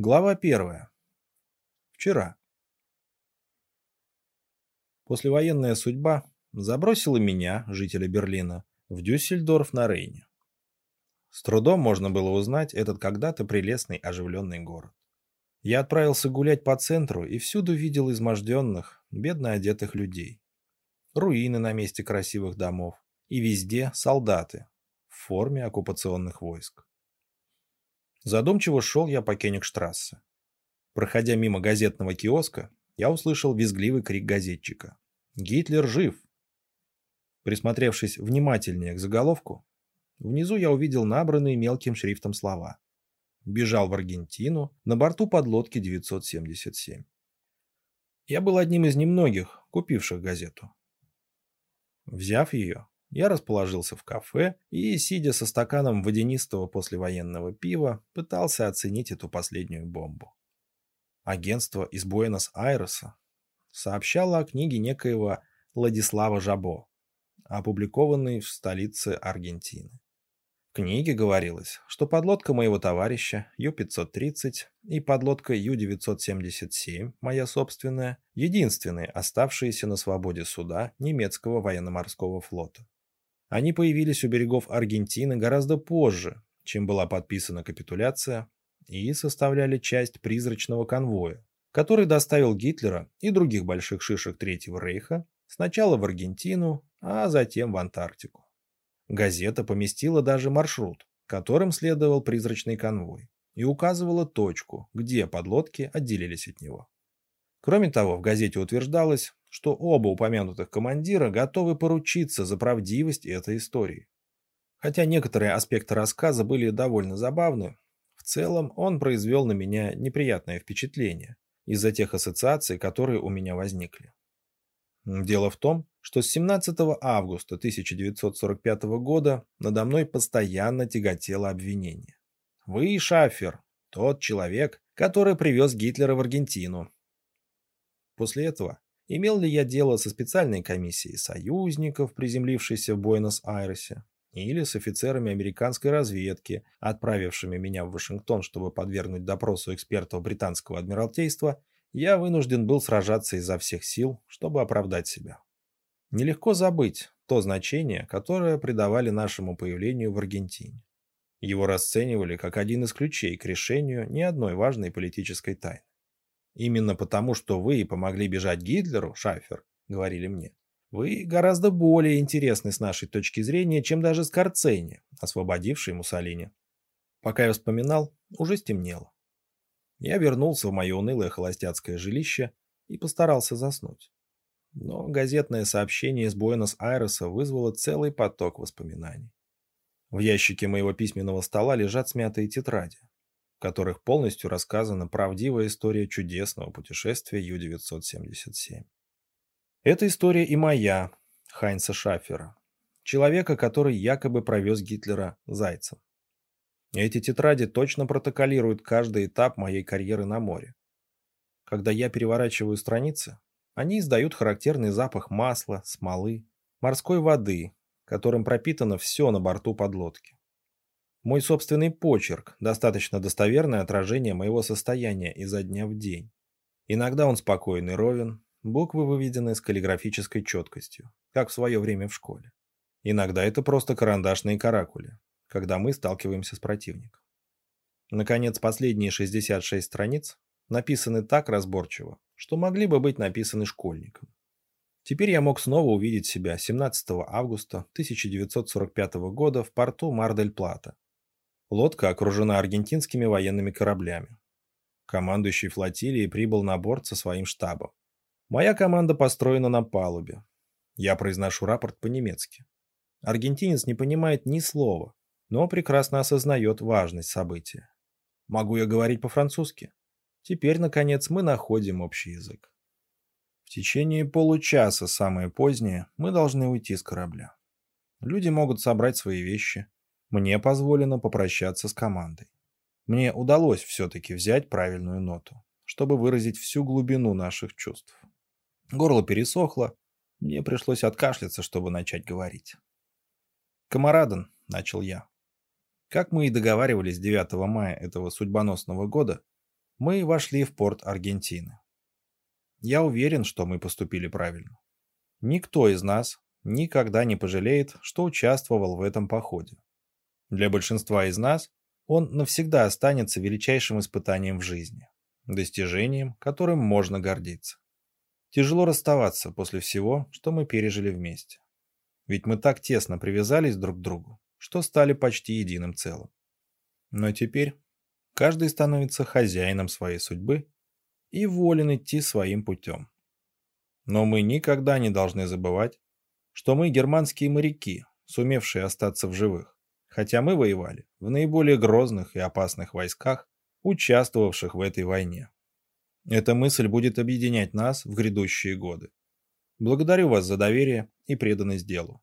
Глава первая. Вчера. Послевоенная судьба забросила меня, жителя Берлина, в Дюссельдорф на Рейне. С трудом можно было узнать этот когда-то прелестный оживленный город. Я отправился гулять по центру и всюду видел изможденных, бедно одетых людей. Руины на месте красивых домов. И везде солдаты в форме оккупационных войск. Задумчиво шел я по Кенигштрассе. Проходя мимо газетного киоска, я услышал визгливый крик газетчика. «Гитлер жив!» Присмотревшись внимательнее к заголовку, внизу я увидел набранные мелким шрифтом слова. Бежал в Аргентину на борту подлодки 977. Я был одним из немногих, купивших газету. Взяв ее, я расположился в кафе и, сидя со стаканом водянистого послевоенного пива, пытался оценить эту последнюю бомбу. Агентство из Буэнос-Айреса сообщало о книге некоего Владислава Жабо, опубликованной в столице Аргентины. В книге говорилось, что подлодка моего товарища Ю-530 и подлодка Ю-977, моя собственная, единственные оставшиеся на свободе суда немецкого военно-морского флота. Они появились у берегов Аргентины гораздо позже, чем была подписана капитуляция, и составляли часть призрачного конвоя, который доставил Гитлера и других больших шишек Третьего Рейха сначала в Аргентину, а затем в Антарктику. Газета поместила даже маршрут, которым следовал призрачный конвой, и указывала точку, где подлодки отделились от него. Кроме того, в газете утверждалось, что оба упомянутых командира готовы поручиться за правдивость этой истории. Хотя некоторые аспекты рассказа были довольно забавны, в целом он произвел на меня неприятное впечатление из-за тех ассоциаций, которые у меня возникли. Дело в том, что с 17 августа 1945 года надо мной постоянно тяготело обвинение. Вы, Шафер, тот человек, который привез Гитлера в Аргентину. После этого Имел ли я дело со специальной комиссией союзников, приземлившейся в Буэнос-Айресе, или с офицерами американской разведки, отправившими меня в Вашингтон, чтобы подвергнуть допросу экспертов британского адмиралтейства, я вынужден был сражаться изо всех сил, чтобы оправдать себя. Нелегко забыть то значение, которое придавали нашему появлению в Аргентине. Его расценивали как один из ключей к решению ни одной важной политической тайны. Именно потому, что вы помогли бежать Гитлеру, Шафер, говорили мне, вы гораздо более интересны с нашей точки зрения, чем даже Скорцени, освободивший Муссолини. Пока я вспоминал, уже стемнело. Я вернулся в мое унылое холостяцкое жилище и постарался заснуть. Но газетное сообщение из Буэнос-Айреса вызвало целый поток воспоминаний. В ящике моего письменного стола лежат смятые тетради в которых полностью рассказана правдивая история чудесного путешествия Ю-977. Это история и моя, Хайнца Шафера, человека, который якобы провез Гитлера зайцем. Эти тетради точно протоколируют каждый этап моей карьеры на море. Когда я переворачиваю страницы, они издают характерный запах масла, смолы, морской воды, которым пропитано все на борту подлодки. Мой собственный почерк – достаточно достоверное отражение моего состояния изо дня в день. Иногда он спокойный, ровен, буквы выведены с каллиграфической четкостью, как в свое время в школе. Иногда это просто карандашные каракули, когда мы сталкиваемся с противником. Наконец, последние 66 страниц написаны так разборчиво, что могли бы быть написаны школьником. Теперь я мог снова увидеть себя 17 августа 1945 года в порту Мар-дель-Плата, Лодка окружена аргентинскими военными кораблями. Командующий флотилией прибыл на борт со своим штабом. Моя команда построена на палубе. Я произношу рапорт по-немецки. Аргентинец не понимает ни слова, но прекрасно осознает важность события. Могу я говорить по-французски? Теперь, наконец, мы находим общий язык. В течение получаса, самое позднее, мы должны уйти с корабля. Люди могут собрать свои вещи, мне позволено попрощаться с командой. Мне удалось все-таки взять правильную ноту, чтобы выразить всю глубину наших чувств. Горло пересохло, мне пришлось откашляться, чтобы начать говорить. «Камараден», — начал я. Как мы и договаривались 9 мая этого судьбоносного года, мы вошли в порт Аргентины. Я уверен, что мы поступили правильно. Никто из нас никогда не пожалеет, что участвовал в этом походе. Для большинства из нас он навсегда останется величайшим испытанием в жизни, достижением, которым можно гордиться. Тяжело расставаться после всего, что мы пережили вместе. Ведь мы так тесно привязались друг к другу, что стали почти единым целым. Но теперь каждый становится хозяином своей судьбы и волен идти своим путем. Но мы никогда не должны забывать, что мы германские моряки, сумевшие остаться в живых, хотя мы воевали в наиболее грозных и опасных войсках, участвовавших в этой войне. Эта мысль будет объединять нас в грядущие годы. Благодарю вас за доверие и преданность делу.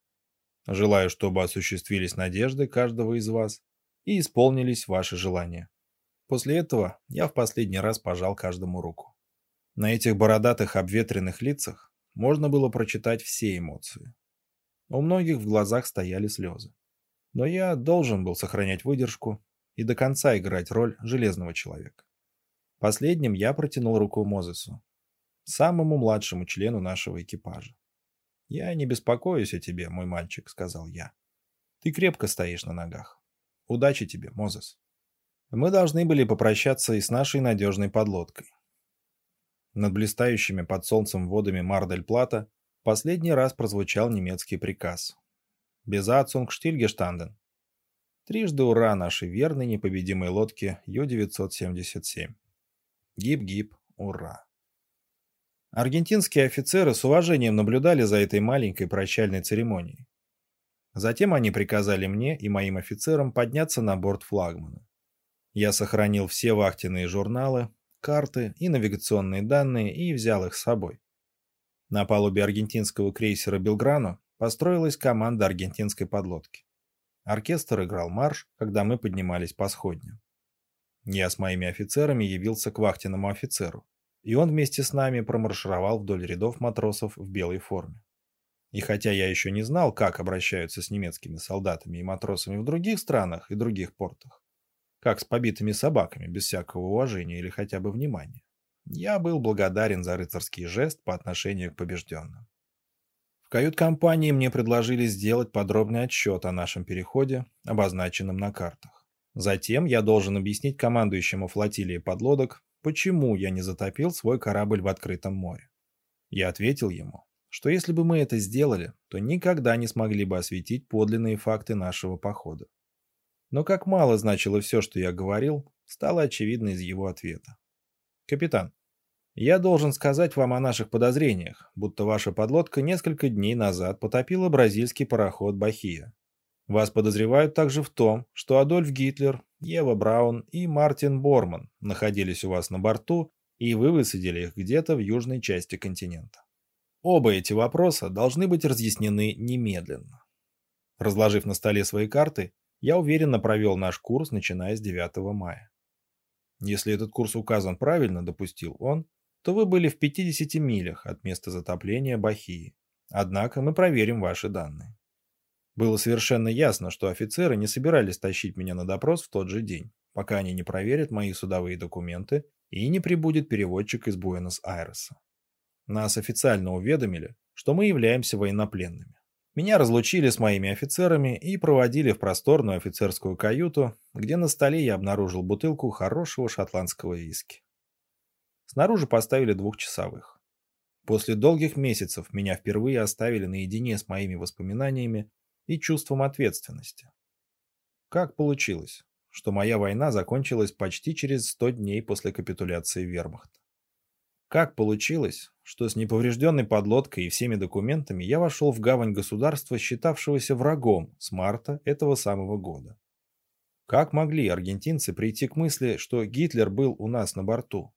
Желаю, чтобы осуществились надежды каждого из вас и исполнились ваши желания. После этого я в последний раз пожал каждому руку. На этих бородатых обветренных лицах можно было прочитать все эмоции. У многих в глазах стояли слезы. Но я должен был сохранять выдержку и до конца играть роль железного человека. Последним я протянул руку Мозесу, самому младшему члену нашего экипажа. «Я не беспокоюсь о тебе, мой мальчик», — сказал я. «Ты крепко стоишь на ногах. Удачи тебе, Мозес». Мы должны были попрощаться и с нашей надежной подлодкой. Над блистающими под солнцем водами Мардель-Плата последний раз прозвучал немецкий приказ. «Безацунг Штильгештанден». Трижды ура нашей верной непобедимой лодке Ю-977. Гиб-гиб, ура. Аргентинские офицеры с уважением наблюдали за этой маленькой прощальной церемонией. Затем они приказали мне и моим офицерам подняться на борт флагмана. Я сохранил все вахтенные журналы, карты и навигационные данные и взял их с собой. На палубе аргентинского крейсера «Белграно» построилась команда аргентинской подлодки. Оркестр играл марш, когда мы поднимались по сходням. Я с моими офицерами явился к вахтенному офицеру, и он вместе с нами промаршировал вдоль рядов матросов в белой форме. И хотя я еще не знал, как обращаются с немецкими солдатами и матросами в других странах и других портах, как с побитыми собаками, без всякого уважения или хотя бы внимания. Я был благодарен за рыцарский жест по отношению к побежденным. В кают-компании мне предложили сделать подробный отчет о нашем переходе, обозначенном на картах. Затем я должен объяснить командующему флотилии подлодок, почему я не затопил свой корабль в открытом море. Я ответил ему, что если бы мы это сделали, то никогда не смогли бы осветить подлинные факты нашего похода. Но как мало значило все, что я говорил, стало очевидно из его ответа. «Капитан, я должен сказать вам о наших подозрениях, будто ваша подлодка несколько дней назад потопила бразильский пароход «Бахия». Вас подозревают также в том, что Адольф Гитлер, Ева Браун и Мартин Борман находились у вас на борту, и вы высадили их где-то в южной части континента. Оба эти вопроса должны быть разъяснены немедленно. Разложив на столе свои карты, я уверенно провел наш курс, начиная с 9 мая. Если этот курс указан правильно, допустил он, то вы были в 50 милях от места затопления Бахии. Однако мы проверим ваши данные. Было совершенно ясно, что офицеры не собирались тащить меня на допрос в тот же день, пока они не проверят мои судовые документы и не прибудет переводчик из Буэнос-Айреса. Нас официально уведомили, что мы являемся военнопленными. Меня разлучили с моими офицерами и проводили в просторную офицерскую каюту, где на столе я обнаружил бутылку хорошего шотландского виски. Снаружи поставили двухчасовых. После долгих месяцев меня впервые оставили наедине с моими воспоминаниями и чувством ответственности. Как получилось, что моя война закончилась почти через 100 дней после капитуляции вермахта? Как получилось, что с неповрежденной подлодкой и всеми документами я вошел в гавань государства, считавшегося врагом с марта этого самого года? Как могли аргентинцы прийти к мысли, что Гитлер был у нас на борту?